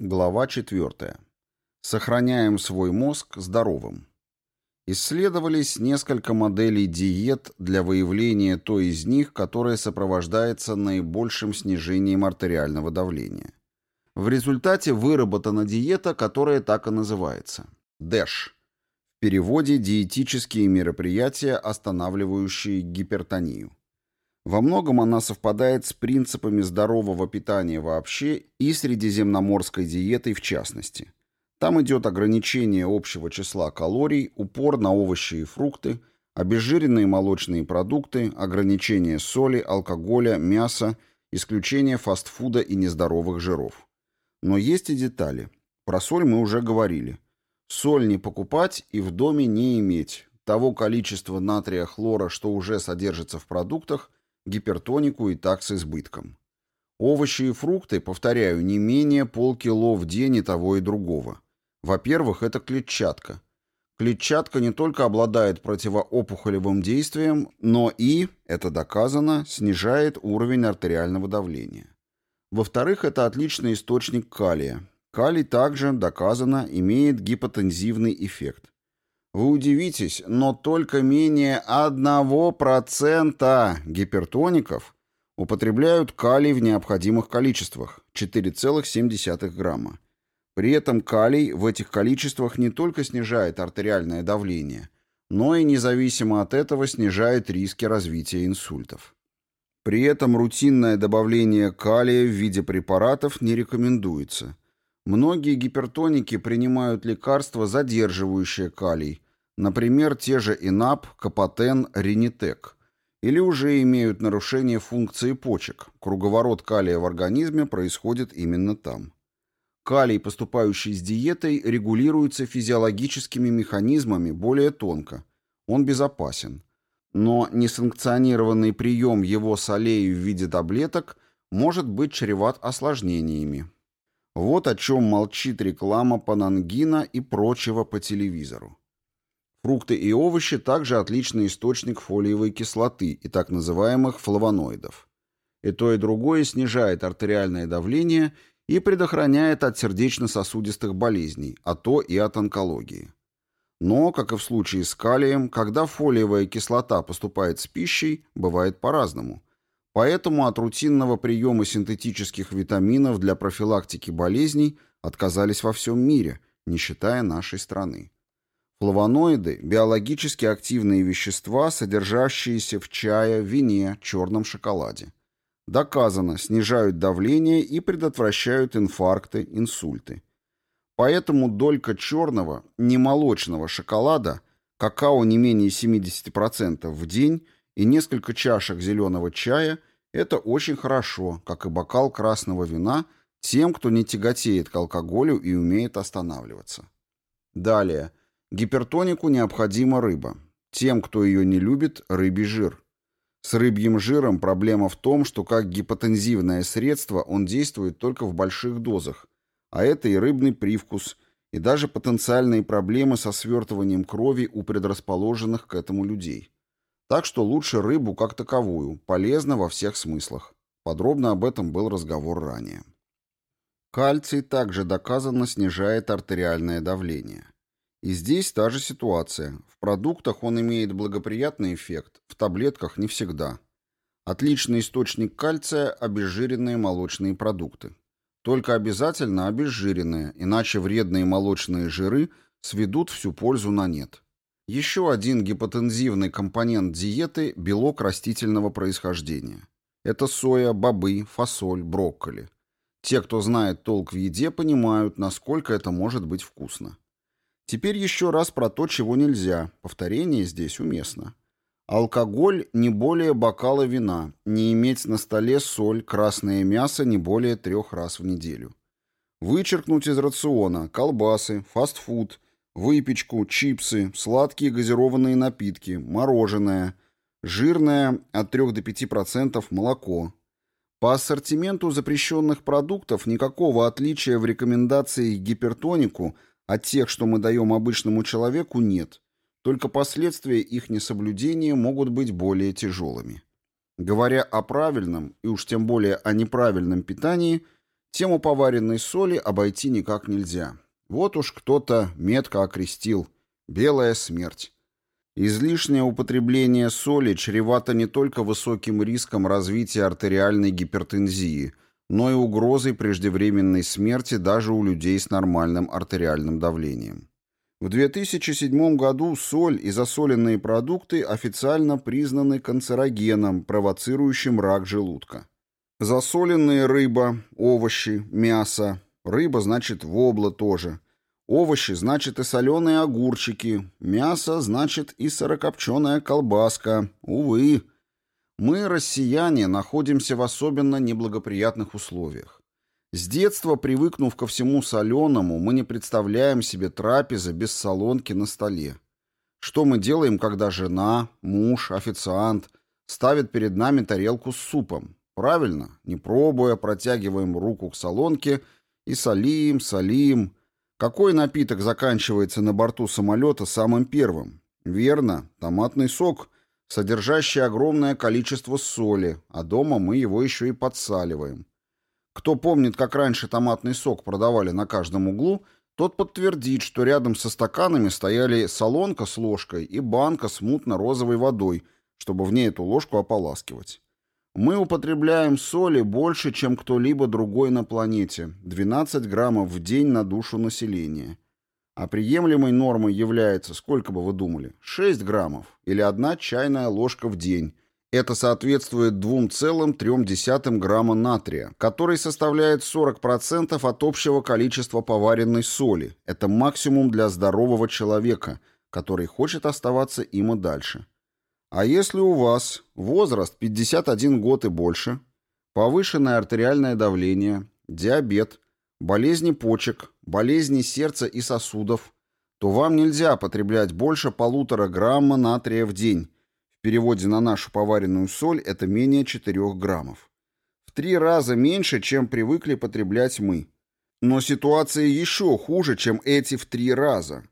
Глава 4. Сохраняем свой мозг здоровым. Исследовались несколько моделей диет для выявления той из них, которая сопровождается наибольшим снижением артериального давления. В результате выработана диета, которая так и называется – ДЭШ. В переводе «диетические мероприятия, останавливающие гипертонию». Во многом она совпадает с принципами здорового питания вообще и средиземноморской диетой в частности. Там идет ограничение общего числа калорий, упор на овощи и фрукты, обезжиренные молочные продукты, ограничение соли, алкоголя, мяса, исключение фастфуда и нездоровых жиров. Но есть и детали. Про соль мы уже говорили. Соль не покупать и в доме не иметь. Того количества натрия хлора, что уже содержится в продуктах – гипертонику и так с избытком. Овощи и фрукты, повторяю, не менее полкило в день и того и другого. Во-первых, это клетчатка. Клетчатка не только обладает противоопухолевым действием, но и, это доказано, снижает уровень артериального давления. Во-вторых, это отличный источник калия. Калий также, доказано, имеет гипотензивный эффект. Вы удивитесь, но только менее 1% гипертоников употребляют калий в необходимых количествах – 4,7 грамма. При этом калий в этих количествах не только снижает артериальное давление, но и независимо от этого снижает риски развития инсультов. При этом рутинное добавление калия в виде препаратов не рекомендуется. Многие гипертоники принимают лекарства, задерживающие калий, Например, те же ИНАП, Капотен, Ринитек. Или уже имеют нарушение функции почек. Круговорот калия в организме происходит именно там. Калий, поступающий с диетой, регулируется физиологическими механизмами более тонко. Он безопасен. Но несанкционированный прием его солей в виде таблеток может быть чреват осложнениями. Вот о чем молчит реклама панангина и прочего по телевизору. Фрукты и овощи также отличный источник фолиевой кислоты и так называемых флавоноидов. И то, и другое снижает артериальное давление и предохраняет от сердечно-сосудистых болезней, а то и от онкологии. Но, как и в случае с калием, когда фолиевая кислота поступает с пищей, бывает по-разному. Поэтому от рутинного приема синтетических витаминов для профилактики болезней отказались во всем мире, не считая нашей страны. Флавоноиды – биологически активные вещества, содержащиеся в чае, вине, черном шоколаде. Доказано, снижают давление и предотвращают инфаркты, инсульты. Поэтому долька черного, немолочного шоколада, какао не менее 70% в день и несколько чашек зеленого чая – это очень хорошо, как и бокал красного вина тем, кто не тяготеет к алкоголю и умеет останавливаться. Далее – Гипертонику необходима рыба. Тем, кто ее не любит, рыбий жир. С рыбьим жиром проблема в том, что как гипотензивное средство он действует только в больших дозах, а это и рыбный привкус, и даже потенциальные проблемы со свертыванием крови у предрасположенных к этому людей. Так что лучше рыбу как таковую, полезно во всех смыслах. Подробно об этом был разговор ранее. Кальций также доказанно снижает артериальное давление. И здесь та же ситуация. В продуктах он имеет благоприятный эффект, в таблетках не всегда. Отличный источник кальция – обезжиренные молочные продукты. Только обязательно обезжиренные, иначе вредные молочные жиры сведут всю пользу на нет. Еще один гипотензивный компонент диеты – белок растительного происхождения. Это соя, бобы, фасоль, брокколи. Те, кто знает толк в еде, понимают, насколько это может быть вкусно. Теперь еще раз про то, чего нельзя. Повторение здесь уместно. Алкоголь не более бокала вина, не иметь на столе соль, красное мясо не более трех раз в неделю. Вычеркнуть из рациона колбасы, фастфуд, выпечку, чипсы, сладкие газированные напитки, мороженое, жирное от 3 до 5% молоко. По ассортименту запрещенных продуктов никакого отличия в рекомендации гипертонику – от тех, что мы даем обычному человеку, нет. Только последствия их несоблюдения могут быть более тяжелыми. Говоря о правильном, и уж тем более о неправильном питании, Тему поваренной соли обойти никак нельзя. Вот уж кто-то метко окрестил «белая смерть». Излишнее употребление соли чревато не только высоким риском развития артериальной гипертензии, но и угрозой преждевременной смерти даже у людей с нормальным артериальным давлением. В 2007 году соль и засоленные продукты официально признаны канцерогеном, провоцирующим рак желудка. Засоленные рыба, овощи, мясо. Рыба значит вобла тоже – Овощи, значит, и соленые огурчики. Мясо, значит, и сырокопченая колбаска. Увы. Мы, россияне, находимся в особенно неблагоприятных условиях. С детства, привыкнув ко всему соленому, мы не представляем себе трапезы без солонки на столе. Что мы делаем, когда жена, муж, официант ставят перед нами тарелку с супом? Правильно, не пробуя, протягиваем руку к солонке и солим, солим, какой напиток заканчивается на борту самолета самым первым? Верно, томатный сок, содержащий огромное количество соли, а дома мы его еще и подсаливаем. Кто помнит, как раньше томатный сок продавали на каждом углу, тот подтвердит, что рядом со стаканами стояли солонка с ложкой и банка с мутно-розовой водой, чтобы в ней эту ложку ополаскивать. Мы употребляем соли больше, чем кто-либо другой на планете, 12 граммов в день на душу населения. А приемлемой нормой является, сколько бы вы думали, 6 граммов или одна чайная ложка в день. Это соответствует 2,3 грамма натрия, который составляет 40% от общего количества поваренной соли. Это максимум для здорового человека, который хочет оставаться им и дальше. А если у вас возраст 51 год и больше, повышенное артериальное давление, диабет, болезни почек, болезни сердца и сосудов, то вам нельзя потреблять больше полутора грамма натрия в день. В переводе на нашу поваренную соль это менее 4 граммов. В три раза меньше, чем привыкли потреблять мы. Но ситуация еще хуже, чем эти в три раза.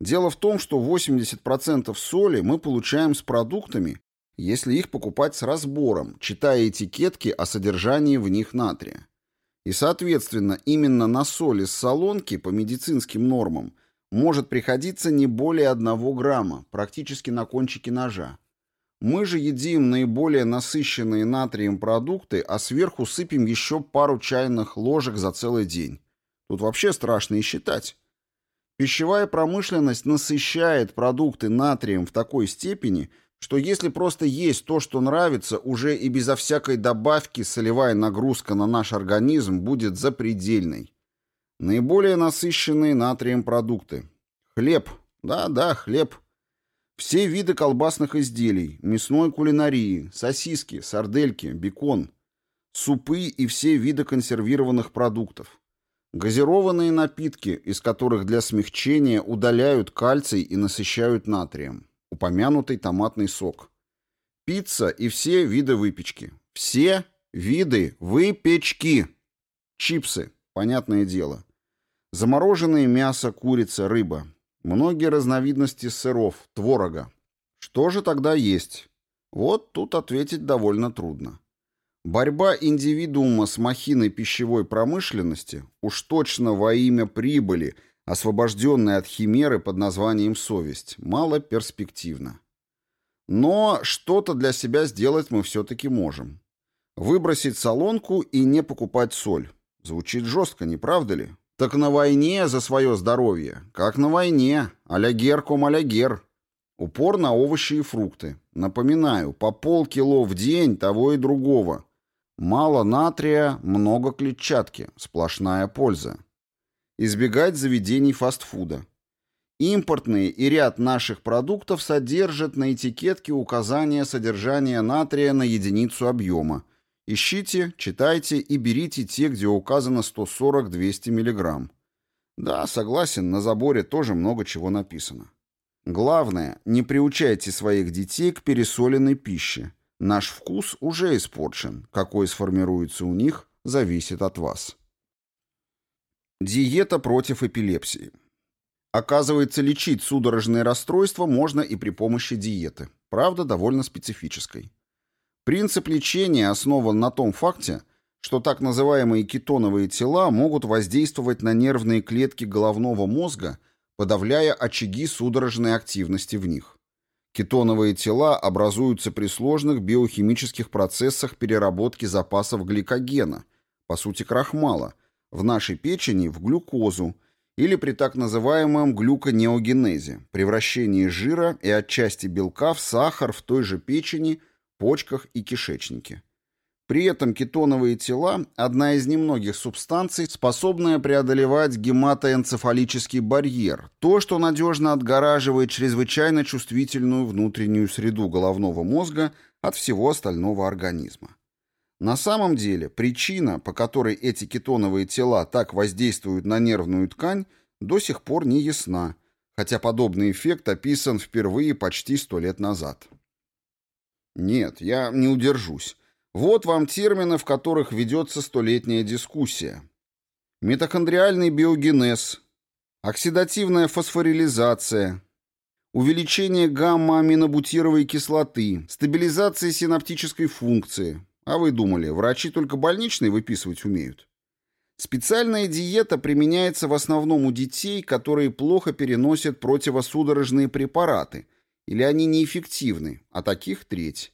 Дело в том, что 80% соли мы получаем с продуктами, если их покупать с разбором, читая этикетки о содержании в них натрия. И, соответственно, именно на соли с солонки по медицинским нормам может приходиться не более 1 грамма, практически на кончике ножа. Мы же едим наиболее насыщенные натрием продукты, а сверху сыпем еще пару чайных ложек за целый день. Тут вообще страшно и считать. Пищевая промышленность насыщает продукты натрием в такой степени, что если просто есть то, что нравится, уже и безо всякой добавки солевая нагрузка на наш организм будет запредельной. Наиболее насыщенные натрием продукты. Хлеб. Да-да, хлеб. Все виды колбасных изделий, мясной кулинарии, сосиски, сардельки, бекон. Супы и все виды консервированных продуктов. Газированные напитки, из которых для смягчения удаляют кальций и насыщают натрием. Упомянутый томатный сок. Пицца и все виды выпечки. Все виды выпечки. Чипсы, понятное дело. Замороженное мясо, курица, рыба. Многие разновидности сыров, творога. Что же тогда есть? Вот тут ответить довольно трудно. Борьба индивидуума с махиной пищевой промышленности, уж точно во имя прибыли, освобожденной от химеры под названием совесть, мало перспективна. Но что-то для себя сделать мы все-таки можем. Выбросить солонку и не покупать соль. Звучит жестко, не правда ли? Так на войне за свое здоровье. Как на войне. Алягер ком алягер. Упор на овощи и фрукты. Напоминаю, по полкило в день того и другого. Мало натрия, много клетчатки, сплошная польза. Избегать заведений фастфуда. Импортные и ряд наших продуктов содержат на этикетке указания содержания натрия на единицу объема. Ищите, читайте и берите те, где указано 140-200 мг. Да, согласен, на заборе тоже много чего написано. Главное, не приучайте своих детей к пересоленной пище. Наш вкус уже испорчен. Какой сформируется у них, зависит от вас. Диета против эпилепсии. Оказывается, лечить судорожные расстройства можно и при помощи диеты. Правда, довольно специфической. Принцип лечения основан на том факте, что так называемые кетоновые тела могут воздействовать на нервные клетки головного мозга, подавляя очаги судорожной активности в них. Кетоновые тела образуются при сложных биохимических процессах переработки запасов гликогена, по сути крахмала, в нашей печени в глюкозу или при так называемом глюконеогенезе, превращении жира и отчасти белка в сахар в той же печени, почках и кишечнике. При этом кетоновые тела – одна из немногих субстанций, способная преодолевать гематоэнцефалический барьер, то, что надежно отгораживает чрезвычайно чувствительную внутреннюю среду головного мозга от всего остального организма. На самом деле, причина, по которой эти кетоновые тела так воздействуют на нервную ткань, до сих пор не ясна, хотя подобный эффект описан впервые почти сто лет назад. Нет, я не удержусь. Вот вам термины, в которых ведется столетняя дискуссия. Митохондриальный биогенез, оксидативная фосфорилизация, увеличение гамма-аминобутировой кислоты, стабилизация синаптической функции. А вы думали, врачи только больничные выписывать умеют? Специальная диета применяется в основном у детей, которые плохо переносят противосудорожные препараты, или они неэффективны, а таких треть.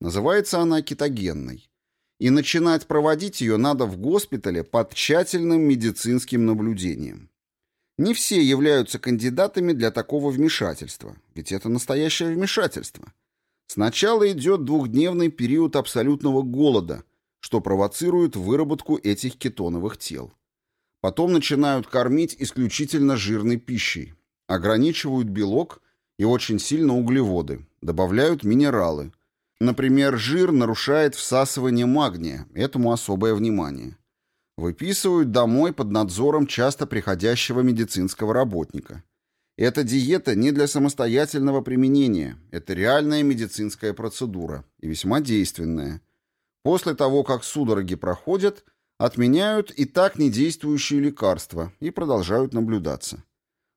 Называется она кетогенной. И начинать проводить ее надо в госпитале под тщательным медицинским наблюдением. Не все являются кандидатами для такого вмешательства, ведь это настоящее вмешательство. Сначала идет двухдневный период абсолютного голода, что провоцирует выработку этих кетоновых тел. Потом начинают кормить исключительно жирной пищей, ограничивают белок и очень сильно углеводы, добавляют минералы, Например, жир нарушает всасывание магния, этому особое внимание. Выписывают домой под надзором часто приходящего медицинского работника. Эта диета не для самостоятельного применения, это реальная медицинская процедура и весьма действенная. После того, как судороги проходят, отменяют и так недействующие лекарства и продолжают наблюдаться.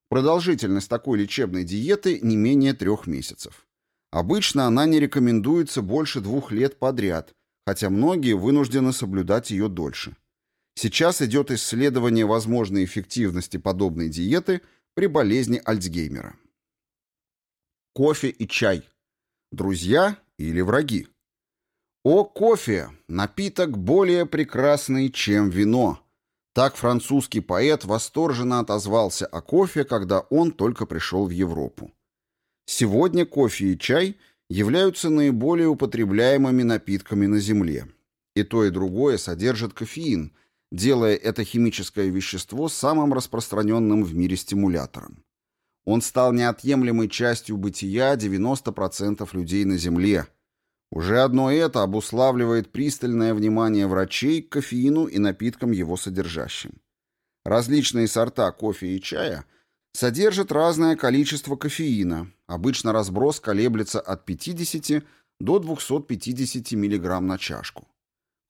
Продолжительность такой лечебной диеты не менее трех месяцев. Обычно она не рекомендуется больше двух лет подряд, хотя многие вынуждены соблюдать ее дольше. Сейчас идет исследование возможной эффективности подобной диеты при болезни Альцгеймера. Кофе и чай. Друзья или враги? О, кофе! Напиток более прекрасный, чем вино. Так французский поэт восторженно отозвался о кофе, когда он только пришел в Европу. Сегодня кофе и чай являются наиболее употребляемыми напитками на Земле. И то, и другое содержит кофеин, делая это химическое вещество самым распространенным в мире стимулятором. Он стал неотъемлемой частью бытия 90% людей на Земле. Уже одно это обуславливает пристальное внимание врачей к кофеину и напиткам его содержащим. Различные сорта кофе и чая – Содержит разное количество кофеина. Обычно разброс колеблется от 50 до 250 мг на чашку.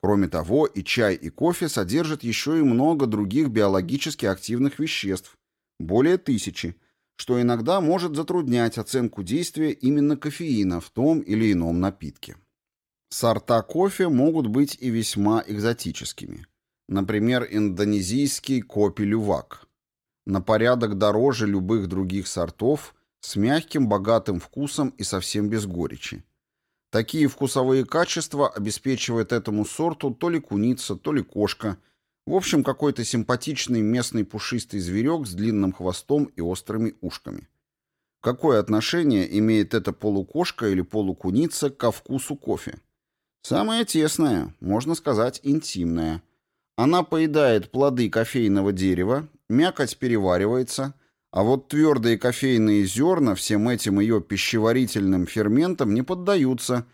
Кроме того, и чай, и кофе содержат еще и много других биологически активных веществ, более тысячи, что иногда может затруднять оценку действия именно кофеина в том или ином напитке. Сорта кофе могут быть и весьма экзотическими. Например, индонезийский копи-лювак – на порядок дороже любых других сортов, с мягким, богатым вкусом и совсем без горечи. Такие вкусовые качества обеспечивает этому сорту то ли куница, то ли кошка. В общем, какой-то симпатичный местный пушистый зверек с длинным хвостом и острыми ушками. Какое отношение имеет эта полукошка или полукуница ко вкусу кофе? Самое тесное, можно сказать, интимное. Она поедает плоды кофейного дерева Мякоть переваривается, а вот твердые кофейные зерна всем этим ее пищеварительным ферментам не поддаются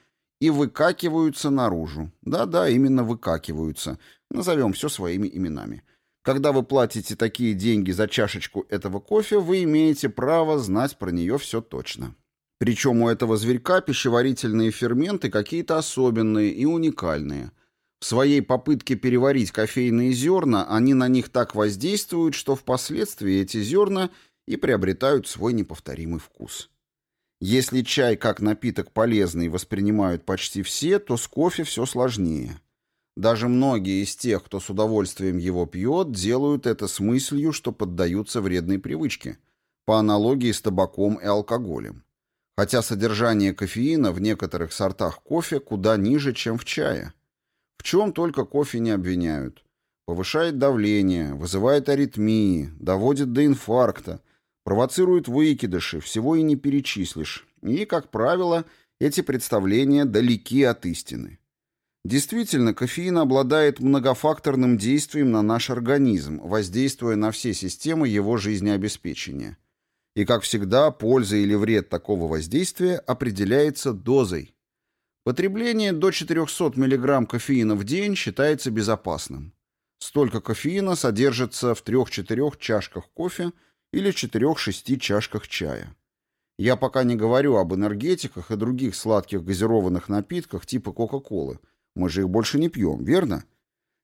и выкакиваются наружу. Да-да, именно выкакиваются. Назовем все своими именами. Когда вы платите такие деньги за чашечку этого кофе, вы имеете право знать про нее все точно. Причем у этого зверька пищеварительные ферменты какие-то особенные и уникальные. В своей попытке переварить кофейные зерна они на них так воздействуют, что впоследствии эти зерна и приобретают свой неповторимый вкус. Если чай как напиток полезный воспринимают почти все, то с кофе все сложнее. Даже многие из тех, кто с удовольствием его пьет, делают это с мыслью, что поддаются вредной привычке, по аналогии с табаком и алкоголем. Хотя содержание кофеина в некоторых сортах кофе куда ниже, чем в чае. В чем только кофе не обвиняют. Повышает давление, вызывает аритмии, доводит до инфаркта, провоцирует выкидыши, всего и не перечислишь. И, как правило, эти представления далеки от истины. Действительно, кофеин обладает многофакторным действием на наш организм, воздействуя на все системы его жизнеобеспечения. И, как всегда, польза или вред такого воздействия определяется дозой. Потребление до 400 мг кофеина в день считается безопасным. Столько кофеина содержится в 3-4 чашках кофе или 4-6 чашках чая. Я пока не говорю об энергетиках и других сладких газированных напитках типа Кока-Колы – мы же их больше не пьем, верно?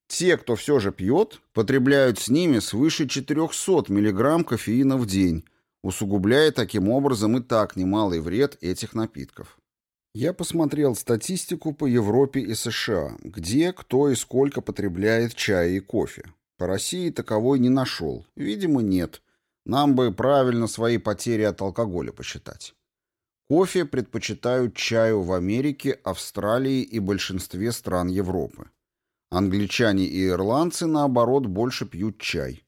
Те, кто все же пьет, потребляют с ними свыше 400 мг кофеина в день, усугубляя таким образом и так немалый вред этих напитков. Я посмотрел статистику по Европе и США, где, кто и сколько потребляет чая и кофе. По России таковой не нашел. Видимо, нет. Нам бы правильно свои потери от алкоголя посчитать. Кофе предпочитают чаю в Америке, Австралии и большинстве стран Европы. Англичане и ирландцы, наоборот, больше пьют чай.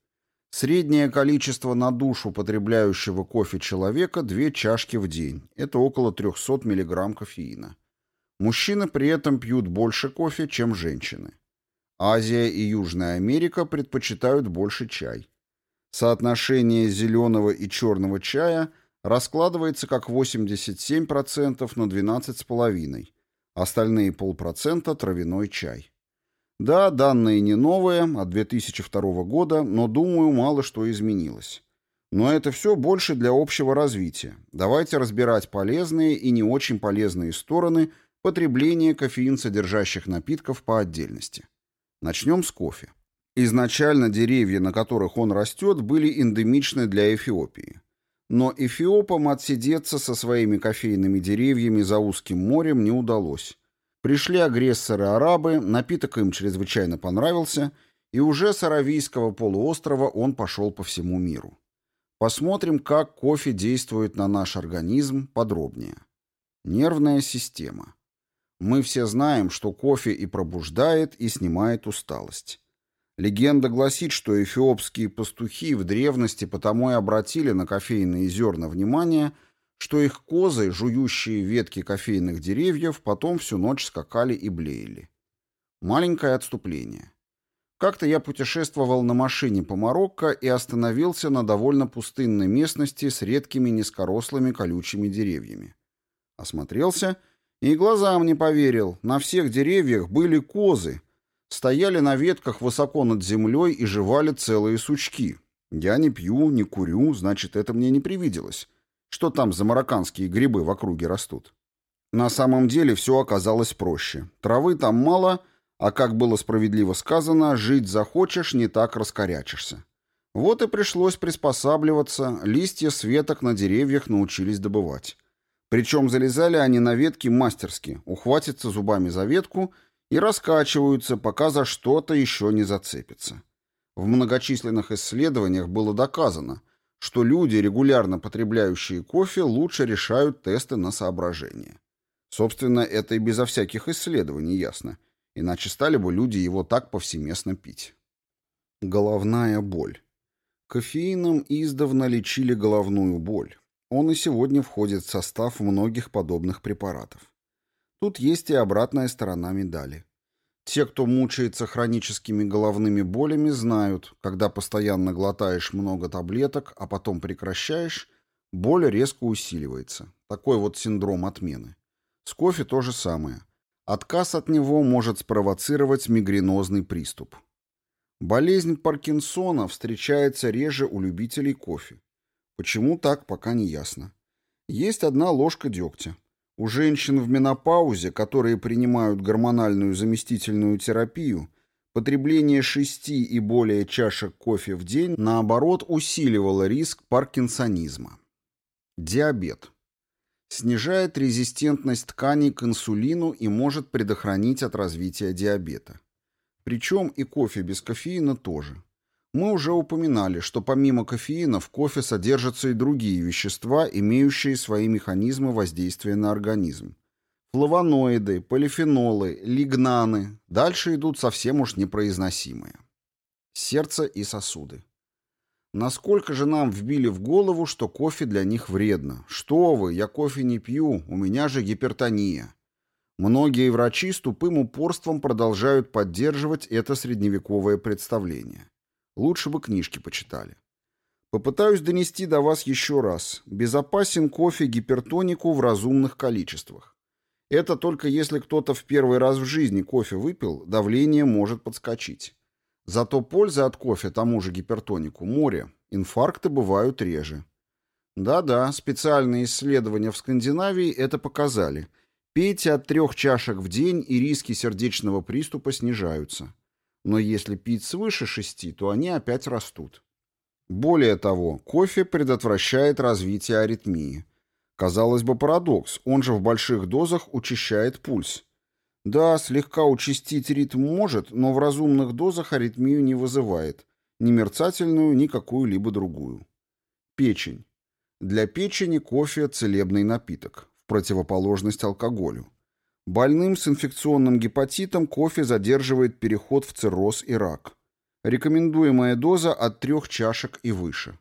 Среднее количество на душу потребляющего кофе человека – две чашки в день. Это около 300 мг кофеина. Мужчины при этом пьют больше кофе, чем женщины. Азия и Южная Америка предпочитают больше чай. Соотношение зеленого и черного чая – раскладывается как 87% на 12,5%, остальные полпроцента – травяной чай. Да, данные не новые, от 2002 года, но, думаю, мало что изменилось. Но это все больше для общего развития. Давайте разбирать полезные и не очень полезные стороны потребления кофеин содержащих напитков по отдельности. Начнем с кофе. Изначально деревья, на которых он растет, были эндемичны для Эфиопии. Но эфиопам отсидеться со своими кофейными деревьями за узким морем не удалось. Пришли агрессоры-арабы, напиток им чрезвычайно понравился, и уже с Аравийского полуострова он пошел по всему миру. Посмотрим, как кофе действует на наш организм подробнее. Нервная система. Мы все знаем, что кофе и пробуждает, и снимает усталость. Легенда гласит, что эфиопские пастухи в древности потому и обратили на кофейные зерна внимание, что их козы, жующие ветки кофейных деревьев, потом всю ночь скакали и блеяли. Маленькое отступление. Как-то я путешествовал на машине по Марокко и остановился на довольно пустынной местности с редкими низкорослыми колючими деревьями. Осмотрелся и глазам не поверил. На всех деревьях были козы, стояли на ветках высоко над землей и жевали целые сучки. Я не пью, не курю, значит, это мне не привиделось. Что там за марокканские грибы в округе растут? На самом деле все оказалось проще. Травы там мало, а, как было справедливо сказано, жить захочешь, не так раскорячишься. Вот и пришлось приспосабливаться, листья с веток на деревьях научились добывать. Причем залезали они на ветки мастерски, ухватятся зубами за ветку — и раскачиваются, пока за что-то еще не зацепятся. В многочисленных исследованиях было доказано, что люди, регулярно потребляющие кофе, лучше решают тесты на соображение. Собственно, это и безо всяких исследований ясно, иначе стали бы люди его так повсеместно пить. Головная боль. Кофеином издавна лечили головную боль. Он и сегодня входит в состав многих подобных препаратов. Тут есть и обратная сторона медали. Те, кто мучается хроническими головными болями, знают, когда постоянно глотаешь много таблеток, а потом прекращаешь, боль резко усиливается. Такой вот синдром отмены. С кофе то же самое. Отказ от него может спровоцировать мигренозный приступ. Болезнь Паркинсона встречается реже у любителей кофе. Почему так, пока не ясно. Есть одна ложка дегтя. У женщин в менопаузе, которые принимают гормональную заместительную терапию, потребление шести и более чашек кофе в день, наоборот, усиливало риск паркинсонизма. Диабет. Снижает резистентность тканей к инсулину и может предохранить от развития диабета. Причем и кофе без кофеина тоже. Мы уже упоминали, что помимо кофеина в кофе содержатся и другие вещества, имеющие свои механизмы воздействия на организм. Флавоноиды, полифенолы, лигнаны. Дальше идут совсем уж непроизносимые. Сердце и сосуды. Насколько же нам вбили в голову, что кофе для них вредно? Что вы, я кофе не пью, у меня же гипертония. Многие врачи с тупым упорством продолжают поддерживать это средневековое представление. Лучше бы книжки почитали. Попытаюсь донести до вас еще раз. Безопасен кофе гипертонику в разумных количествах. Это только если кто-то в первый раз в жизни кофе выпил, давление может подскочить. Зато польза от кофе тому же гипертонику море. Инфаркты бывают реже. Да-да, специальные исследования в Скандинавии это показали. Пейте от трех чашек в день, и риски сердечного приступа снижаются. Но если пить свыше шести, то они опять растут. Более того, кофе предотвращает развитие аритмии. Казалось бы, парадокс, он же в больших дозах учащает пульс. Да, слегка участить ритм может, но в разумных дозах аритмию не вызывает. Ни мерцательную, ни какую-либо другую. Печень. Для печени кофе – целебный напиток, в противоположность алкоголю. Больным с инфекционным гепатитом кофе задерживает переход в цирроз и рак. Рекомендуемая доза от трех чашек и выше.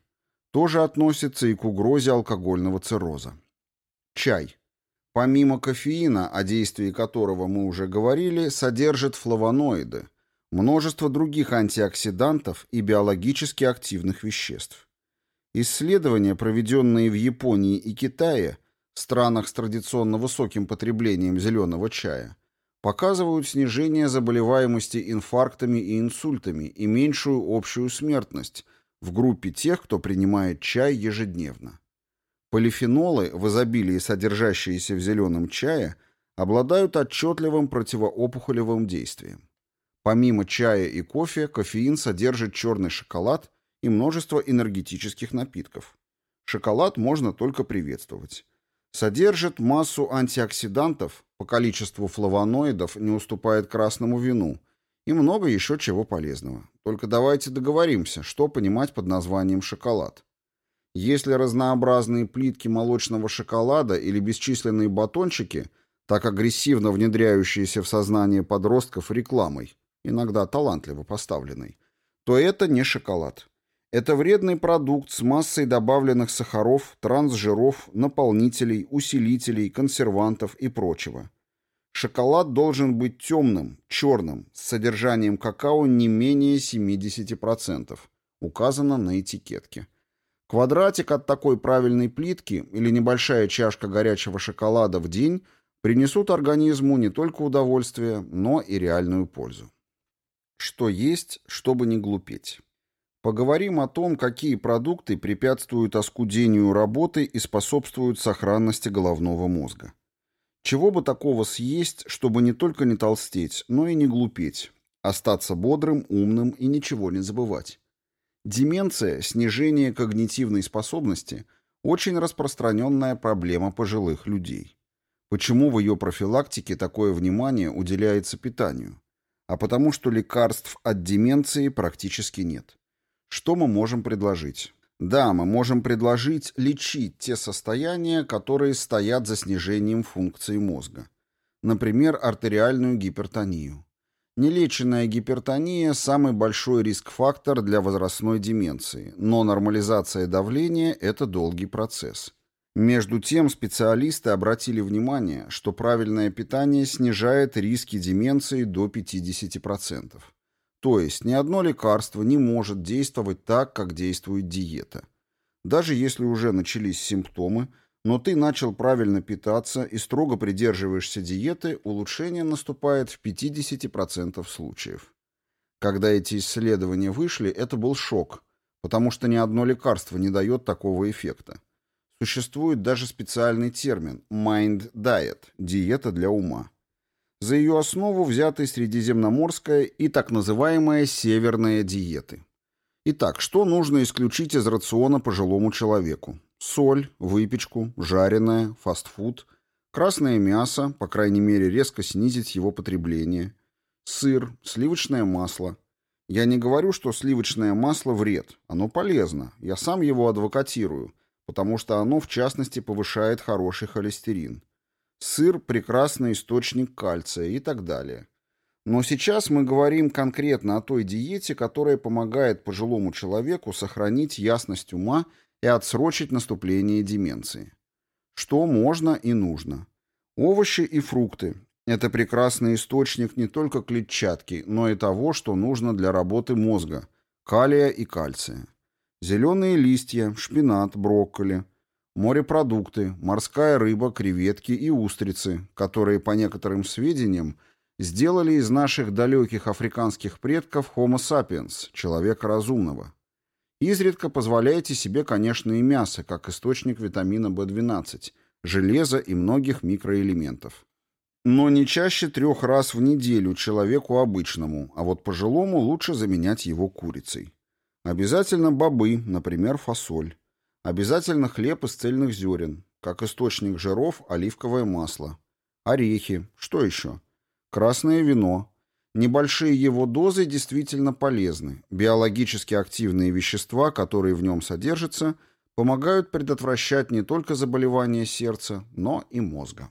Тоже относится и к угрозе алкогольного цирроза. Чай. Помимо кофеина, о действии которого мы уже говорили, содержит флавоноиды, множество других антиоксидантов и биологически активных веществ. Исследования, проведенные в Японии и Китае, странах с традиционно высоким потреблением зеленого чая, показывают снижение заболеваемости инфарктами и инсультами и меньшую общую смертность в группе тех, кто принимает чай ежедневно. Полифенолы, в изобилии содержащиеся в зеленом чае, обладают отчетливым противоопухолевым действием. Помимо чая и кофе, кофеин содержит черный шоколад и множество энергетических напитков. Шоколад можно только приветствовать. Содержит массу антиоксидантов, по количеству флавоноидов не уступает красному вину, и много еще чего полезного. Только давайте договоримся, что понимать под названием шоколад. Если разнообразные плитки молочного шоколада или бесчисленные батончики, так агрессивно внедряющиеся в сознание подростков рекламой, иногда талантливо поставленной, то это не шоколад. Это вредный продукт с массой добавленных сахаров, трансжиров, наполнителей, усилителей, консервантов и прочего. Шоколад должен быть темным, черным, с содержанием какао не менее 70%, указано на этикетке. Квадратик от такой правильной плитки или небольшая чашка горячего шоколада в день принесут организму не только удовольствие, но и реальную пользу. Что есть, чтобы не глупеть. Поговорим о том, какие продукты препятствуют оскудению работы и способствуют сохранности головного мозга. Чего бы такого съесть, чтобы не только не толстеть, но и не глупеть, остаться бодрым, умным и ничего не забывать. Деменция, снижение когнитивной способности – очень распространенная проблема пожилых людей. Почему в ее профилактике такое внимание уделяется питанию? А потому что лекарств от деменции практически нет. Что мы можем предложить? Да, мы можем предложить лечить те состояния, которые стоят за снижением функции мозга. Например, артериальную гипертонию. Нелеченная гипертония – самый большой риск-фактор для возрастной деменции, но нормализация давления – это долгий процесс. Между тем, специалисты обратили внимание, что правильное питание снижает риски деменции до 50%. То есть ни одно лекарство не может действовать так, как действует диета. Даже если уже начались симптомы – но ты начал правильно питаться и строго придерживаешься диеты, улучшение наступает в 50% случаев. Когда эти исследования вышли, это был шок, потому что ни одно лекарство не дает такого эффекта. Существует даже специальный термин «mind diet» – диета для ума. За ее основу взяты средиземноморская и так называемая северная диеты. Итак, что нужно исключить из рациона пожилому человеку? соль, выпечку, жареное, фастфуд, красное мясо, по крайней мере резко снизить его потребление, сыр, сливочное масло. Я не говорю, что сливочное масло вред. Оно полезно. Я сам его адвокатирую, потому что оно, в частности, повышает хороший холестерин. Сыр – прекрасный источник кальция и так далее. Но сейчас мы говорим конкретно о той диете, которая помогает пожилому человеку сохранить ясность ума и отсрочить наступление деменции. Что можно и нужно? Овощи и фрукты. Это прекрасный источник не только клетчатки, но и того, что нужно для работы мозга – калия и кальция. Зеленые листья, шпинат, брокколи, морепродукты, морская рыба, креветки и устрицы, которые, по некоторым сведениям, сделали из наших далеких африканских предков Homo sapiens, человека разумного. Изредка позволяйте себе, конечно, и мясо, как источник витамина В12, железа и многих микроэлементов. Но не чаще трех раз в неделю человеку обычному, а вот пожилому лучше заменять его курицей. Обязательно бобы, например, фасоль. Обязательно хлеб из цельных зерен, как источник жиров оливковое масло. Орехи, что еще? Красное вино. Небольшие его дозы действительно полезны. Биологически активные вещества, которые в нем содержатся, помогают предотвращать не только заболевания сердца, но и мозга.